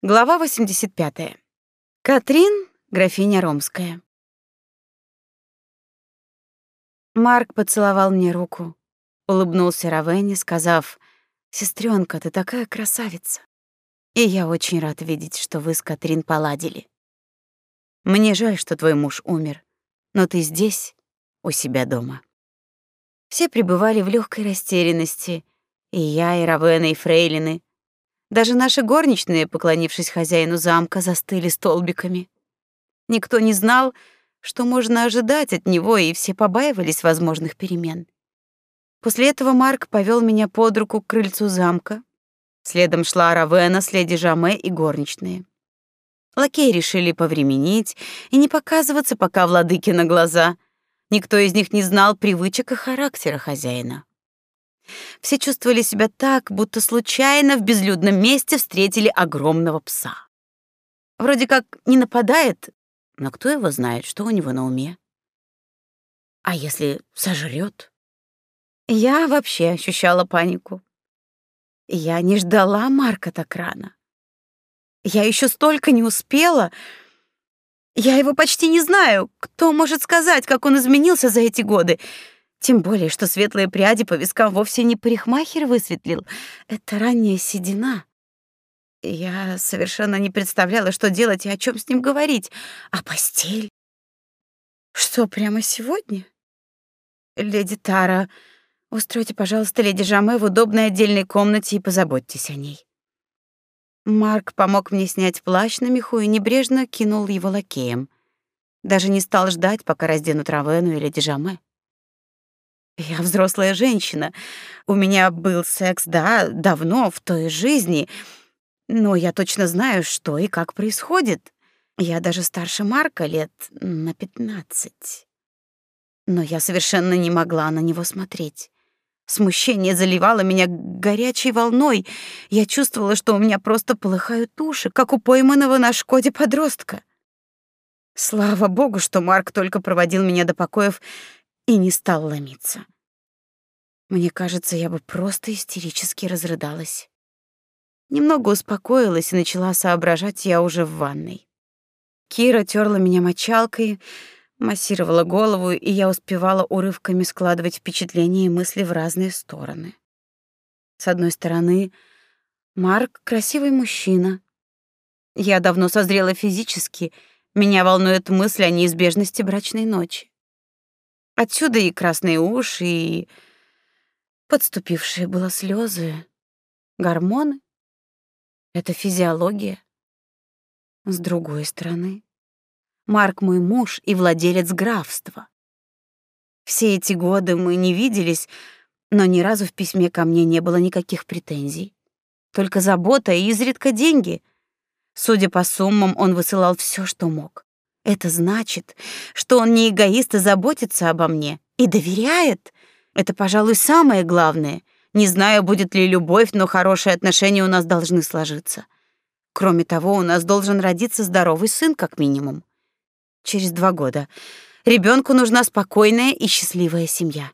Глава 85. Катрин, графиня Ромская. Марк поцеловал мне руку, улыбнулся Равене, сказав: "Сестренка, ты такая красавица. И я очень рад видеть, что вы с Катрин поладили. Мне жаль, что твой муж умер, но ты здесь, у себя дома". Все пребывали в легкой растерянности, и я, и Равена, и фрейлины, даже наши горничные, поклонившись хозяину замка, застыли столбиками. Никто не знал, что можно ожидать от него, и все побаивались возможных перемен. После этого Марк повел меня под руку к крыльцу замка. Следом шла Равена с леди Жаме и горничные. Лакеи решили повременить и не показываться пока владыке на глаза. Никто из них не знал привычек и характера хозяина. Все чувствовали себя так, будто случайно в безлюдном месте встретили огромного пса. Вроде как не нападает, но кто его знает, что у него на уме? А если сожрет? Я вообще ощущала панику. Я не ждала Марка так рано. Я еще столько не успела. Я его почти не знаю. Кто может сказать, как он изменился за эти годы? Тем более, что светлые пряди по вискам вовсе не парикмахер высветлил. Это ранняя седина. Я совершенно не представляла, что делать и о чем с ним говорить. А постель? Что, прямо сегодня? Леди Тара, устройте, пожалуйста, леди Жаме в удобной отдельной комнате и позаботьтесь о ней. Марк помог мне снять плащ на меху и небрежно кинул его лакеям. Даже не стал ждать, пока разденут Равену и леди Жаме. Я взрослая женщина. У меня был секс, да, давно, в той жизни. Но я точно знаю, что и как происходит. Я даже старше Марка лет на пятнадцать. Но я совершенно не могла на него смотреть. Смущение заливало меня горячей волной. Я чувствовала, что у меня просто полыхают уши, как у пойманного на шкоде подростка. Слава богу, что Марк только проводил меня до покоев и не стал ломиться. Мне кажется, я бы просто истерически разрыдалась. Немного успокоилась и начала соображать я уже в ванной. Кира терла меня мочалкой, массировала голову, и я успевала урывками складывать впечатления и мысли в разные стороны. С одной стороны, Марк — красивый мужчина. Я давно созрела физически, меня волнует мысль о неизбежности брачной ночи. Отсюда и красные уши, и подступившие было слезы. Гормоны? Это физиология. С другой стороны, Марк мой муж и владелец графства. Все эти годы мы не виделись, но ни разу в письме ко мне не было никаких претензий. Только забота и изредка деньги. Судя по суммам, он высылал все, что мог. Это значит, что он не эгоист и заботится обо мне, и доверяет. Это, пожалуй, самое главное. Не знаю, будет ли любовь, но хорошие отношения у нас должны сложиться. Кроме того, у нас должен родиться здоровый сын, как минимум. Через два года. Ребенку нужна спокойная и счастливая семья.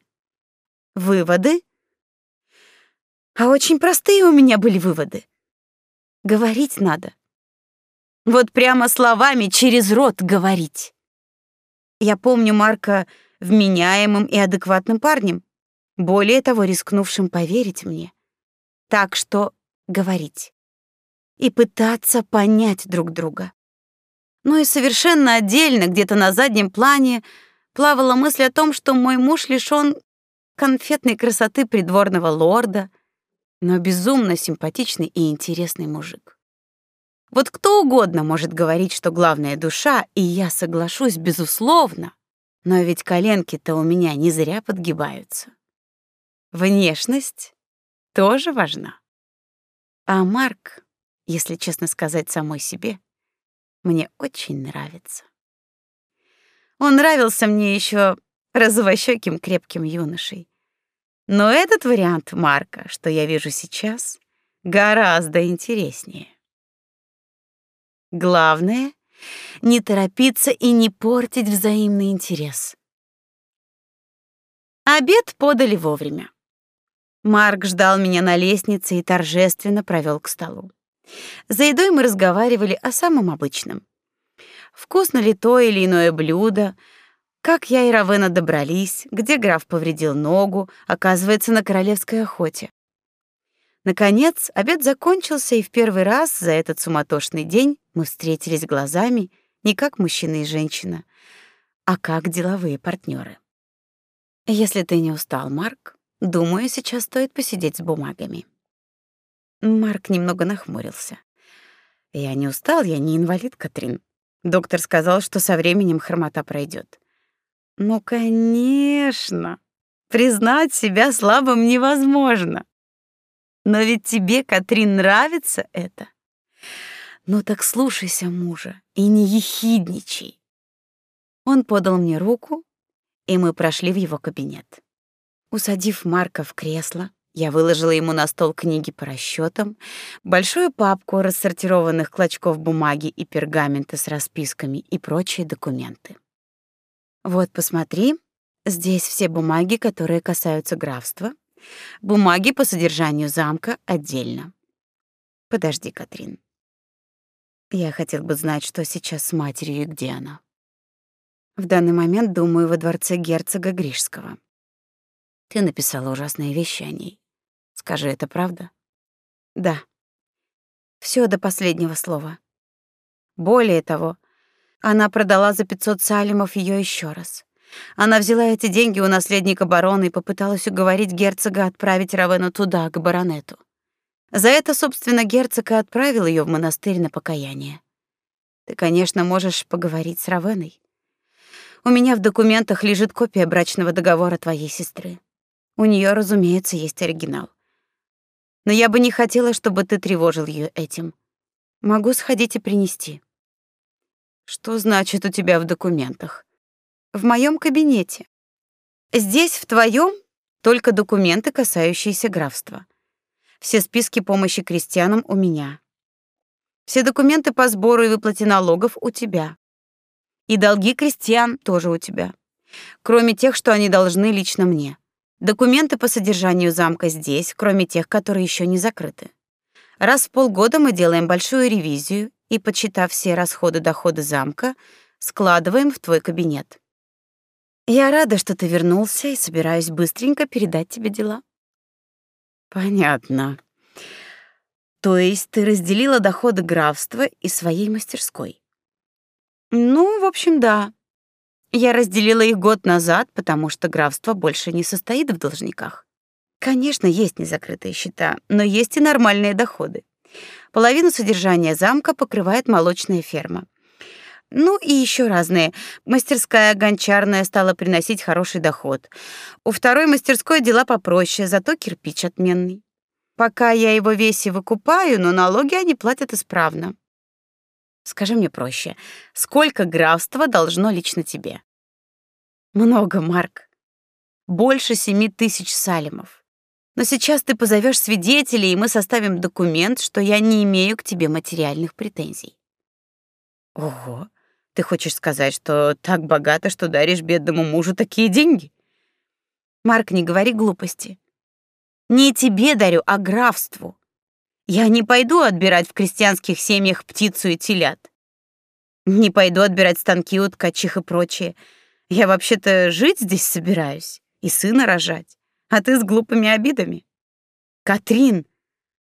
Выводы? А очень простые у меня были выводы. Говорить надо. Вот прямо словами через рот говорить. Я помню Марка вменяемым и адекватным парнем, более того, рискнувшим поверить мне. Так что говорить и пытаться понять друг друга. Ну и совершенно отдельно, где-то на заднем плане, плавала мысль о том, что мой муж лишён конфетной красоты придворного лорда, но безумно симпатичный и интересный мужик. Вот кто угодно может говорить, что главная душа, и я соглашусь, безусловно. Но ведь коленки-то у меня не зря подгибаются. Внешность тоже важна. А Марк, если честно сказать самой себе, мне очень нравится. Он нравился мне еще розовощёким крепким юношей. Но этот вариант Марка, что я вижу сейчас, гораздо интереснее. Главное — не торопиться и не портить взаимный интерес. Обед подали вовремя. Марк ждал меня на лестнице и торжественно провел к столу. За едой мы разговаривали о самом обычном. Вкусно ли то или иное блюдо, как я и Равена добрались, где граф повредил ногу, оказывается, на королевской охоте. Наконец, обед закончился, и в первый раз за этот суматошный день мы встретились глазами не как мужчина и женщина, а как деловые партнеры. Если ты не устал, Марк, думаю, сейчас стоит посидеть с бумагами. Марк немного нахмурился. Я не устал, я не инвалид, Катрин. Доктор сказал, что со временем хромота пройдет. Ну, конечно. Признать себя слабым невозможно. Но ведь тебе, Катрин, нравится это. Ну так слушайся мужа и не ехидничай. Он подал мне руку, и мы прошли в его кабинет. Усадив Марка в кресло, я выложила ему на стол книги по расчетам, большую папку рассортированных клочков бумаги и пергамента с расписками и прочие документы. Вот, посмотри, здесь все бумаги, которые касаются графства, Бумаги по содержанию замка отдельно. Подожди, Катрин. Я хотел бы знать, что сейчас с матерью и где она. В данный момент думаю во дворце герцога Гришского. Ты написала ужасные вещи о ней. Скажи, это правда? Да. Все до последнего слова. Более того, она продала за 500 салимов ее еще раз. Она взяла эти деньги у наследника барона и попыталась уговорить герцога отправить Равену туда, к баронету. За это, собственно, герцог и отправил ее в монастырь на покаяние. Ты, конечно, можешь поговорить с Равеной. У меня в документах лежит копия брачного договора твоей сестры. У нее, разумеется, есть оригинал. Но я бы не хотела, чтобы ты тревожил ее этим. Могу сходить и принести. Что значит у тебя в документах? В моем кабинете. Здесь в твоем только документы, касающиеся графства. Все списки помощи крестьянам у меня. Все документы по сбору и выплате налогов у тебя. И долги крестьян тоже у тебя. Кроме тех, что они должны лично мне. Документы по содержанию замка здесь, кроме тех, которые еще не закрыты. Раз в полгода мы делаем большую ревизию и, подсчитав все расходы-доходы замка, складываем в твой кабинет. Я рада, что ты вернулся и собираюсь быстренько передать тебе дела. Понятно. То есть ты разделила доходы графства и своей мастерской? Ну, в общем, да. Я разделила их год назад, потому что графство больше не состоит в должниках. Конечно, есть незакрытые счета, но есть и нормальные доходы. Половину содержания замка покрывает молочная ферма. Ну и еще разные. Мастерская гончарная стала приносить хороший доход. У второй мастерской дела попроще, зато кирпич отменный. Пока я его весь и выкупаю, но налоги они платят исправно. Скажи мне проще, сколько графства должно лично тебе? Много, Марк. Больше семи тысяч салимов. Но сейчас ты позовешь свидетелей, и мы составим документ, что я не имею к тебе материальных претензий. Ого, ты хочешь сказать, что так богата, что даришь бедному мужу такие деньги? Марк, не говори глупости. Не тебе дарю, а графству. Я не пойду отбирать в крестьянских семьях птицу и телят. Не пойду отбирать станки у ткачих и прочее. Я вообще-то жить здесь собираюсь и сына рожать. А ты с глупыми обидами. Катрин,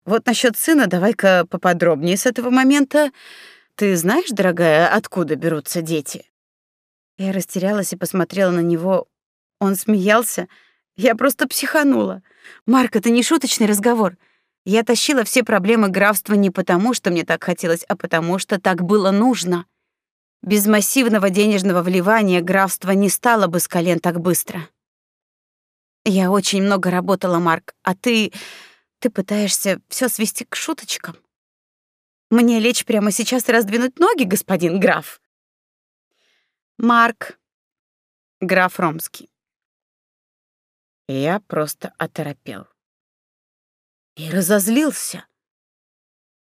вот насчет сына давай-ка поподробнее с этого момента. Ты знаешь, дорогая, откуда берутся дети? Я растерялась и посмотрела на него. Он смеялся. Я просто психанула. Марк, это не шуточный разговор. Я тащила все проблемы графства не потому, что мне так хотелось, а потому, что так было нужно. Без массивного денежного вливания графство не стало бы с колен так быстро. Я очень много работала, Марк, а ты ты пытаешься все свести к шуточкам. Мне лечь прямо сейчас и раздвинуть ноги, господин граф. Марк, граф Ромский. Я просто оторопел. И разозлился.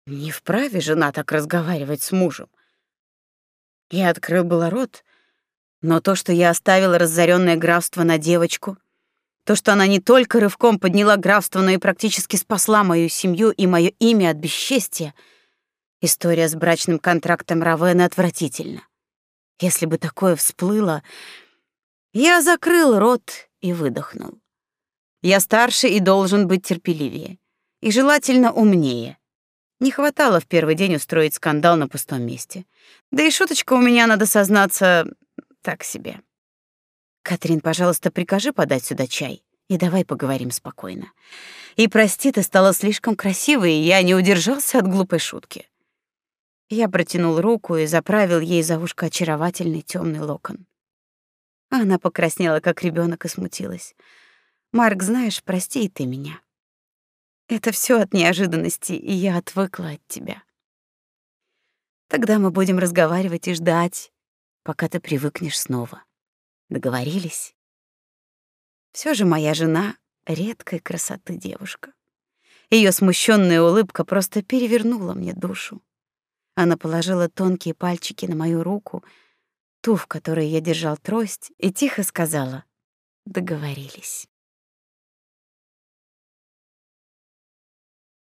Не вправе жена так разговаривать с мужем. Я открыл было рот, но то, что я оставила разоренное графство на девочку, то, что она не только рывком подняла графство, но и практически спасла мою семью и мое имя от бесчестия — История с брачным контрактом Равена отвратительна. Если бы такое всплыло, я закрыл рот и выдохнул. Я старше и должен быть терпеливее. И желательно умнее. Не хватало в первый день устроить скандал на пустом месте. Да и шуточка у меня, надо сознаться, так себе. Катрин, пожалуйста, прикажи подать сюда чай, и давай поговорим спокойно. И прости, ты стала слишком красивой, и я не удержался от глупой шутки. Я протянул руку и заправил ей за ушко очаровательный темный локон. Она покраснела, как ребенок, и смутилась. Марк, знаешь, прости и ты меня. Это все от неожиданности, и я отвыкла от тебя. Тогда мы будем разговаривать и ждать, пока ты привыкнешь снова. Договорились? Все же моя жена редкой красоты девушка. Ее смущенная улыбка просто перевернула мне душу. Она положила тонкие пальчики на мою руку, ту, в которой я держал трость, и тихо сказала: "Договорились".